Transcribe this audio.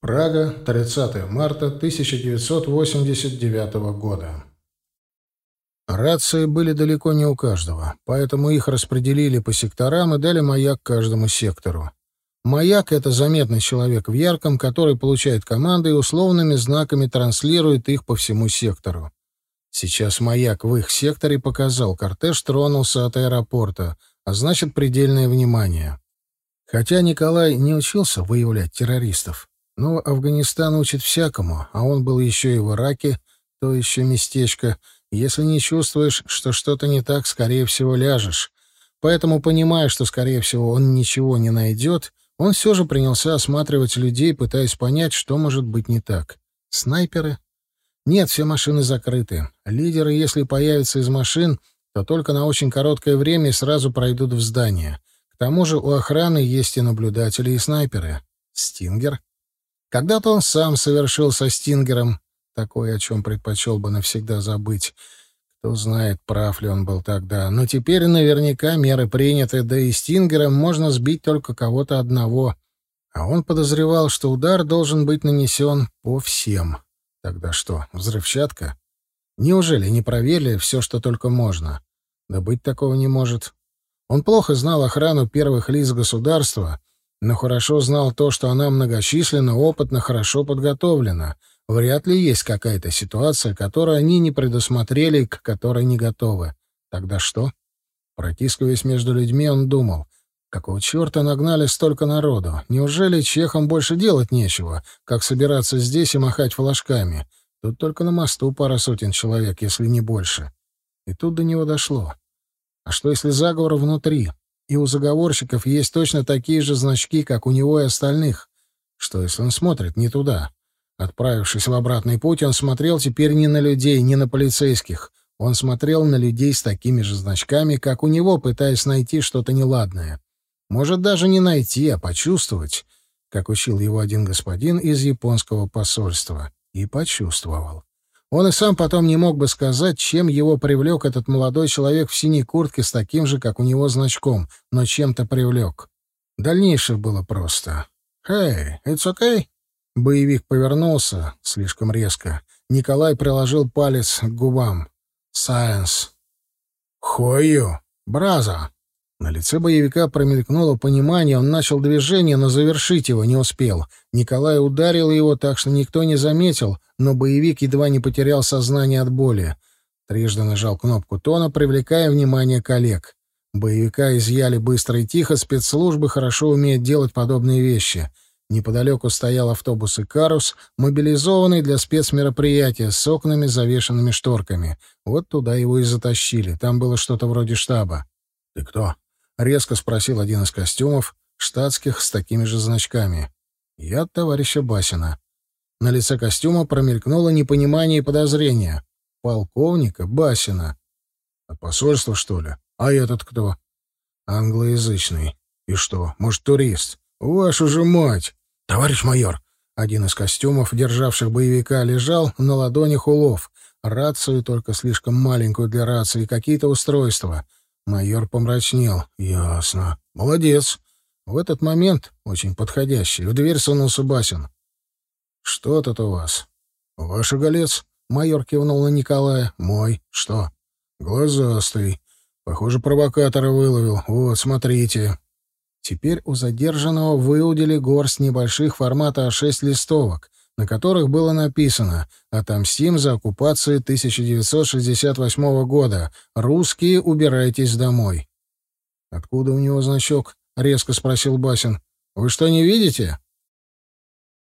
Прага, 30 марта 1989 года. Рации были далеко не у каждого, поэтому их распределили по секторам и дали маяк каждому сектору. Маяк — это заметный человек в ярком, который получает команды и условными знаками транслирует их по всему сектору. Сейчас маяк в их секторе показал, кортеж тронулся от аэропорта, а значит, предельное внимание. Хотя Николай не учился выявлять террористов, но Афганистан учит всякому, а он был еще и в Ираке, то еще местечко. Если не чувствуешь, что что-то не так, скорее всего, ляжешь. Поэтому, понимая, что, скорее всего, он ничего не найдет, он все же принялся осматривать людей, пытаясь понять, что может быть не так. Снайперы? Нет, все машины закрыты. Лидеры, если появятся из машин, то только на очень короткое время и сразу пройдут в здание. К тому же у охраны есть и наблюдатели, и снайперы. Стингер? Когда-то он сам совершил со Стингером такое, о чем предпочел бы навсегда забыть. Кто знает, прав ли он был тогда. Но теперь наверняка меры приняты, да и Стингером можно сбить только кого-то одного. А он подозревал, что удар должен быть нанесен по всем. Тогда что, взрывчатка? Неужели не проверили все, что только можно? Да быть такого не может. Он плохо знал охрану первых лиц государства, но хорошо знал то, что она многочисленна, опытна, хорошо подготовлена. Вряд ли есть какая-то ситуация, которую они не предусмотрели, к которой не готовы. Тогда что? Протискиваясь между людьми, он думал, какого черта нагнали столько народу? Неужели чехам больше делать нечего, как собираться здесь и махать флажками? Тут только на мосту пара сотен человек, если не больше. И тут до него дошло. А что, если заговор внутри? И у заговорщиков есть точно такие же значки, как у него и остальных. Что, если он смотрит не туда? Отправившись в обратный путь, он смотрел теперь не на людей, не на полицейских. Он смотрел на людей с такими же значками, как у него, пытаясь найти что-то неладное. Может, даже не найти, а почувствовать, как учил его один господин из японского посольства. И почувствовал. Он и сам потом не мог бы сказать, чем его привлек этот молодой человек в синей куртке с таким же, как у него, значком, но чем-то привлек. Дальнейшее было просто. «Hey, it's okay?» Боевик повернулся слишком резко. Николай приложил палец к губам. «Science». «Хою, браза!» На лице боевика промелькнуло понимание, он начал движение, но завершить его не успел. Николай ударил его так, что никто не заметил, но боевик едва не потерял сознание от боли. Трижды нажал кнопку тона, привлекая внимание коллег. Боевика изъяли быстро и тихо, спецслужбы хорошо умеют делать подобные вещи. Неподалеку стоял автобус «Икарус», мобилизованный для спецмероприятия, с окнами, завешенными шторками. Вот туда его и затащили. Там было что-то вроде штаба. «Ты кто?» — резко спросил один из костюмов, штатских, с такими же значками. «Я от товарища Басина». На лице костюма промелькнуло непонимание и подозрение. «Полковника Басина». «От посольства, что ли? А этот кто?» «Англоязычный. И что, может, турист? Вашу же мать!» «Товарищ майор!» Один из костюмов, державших боевика, лежал на ладонях улов. Рацию, только слишком маленькую для рации, какие-то устройства — Майор помрачнел. «Ясно. Молодец. В этот момент, очень подходящий, в дверь сунулся Басин. «Что тут у вас?» «Ваш оголец?» — майор кивнул на Николая. «Мой. Что?» «Глазастый. Похоже, провокатора выловил. Вот, смотрите». Теперь у задержанного выудили горсть небольших формата А6 листовок, на которых было написано «Отомстим за оккупацию 1968 года. Русские, убирайтесь домой». «Откуда у него значок?» — резко спросил Басин. «Вы что, не видите?»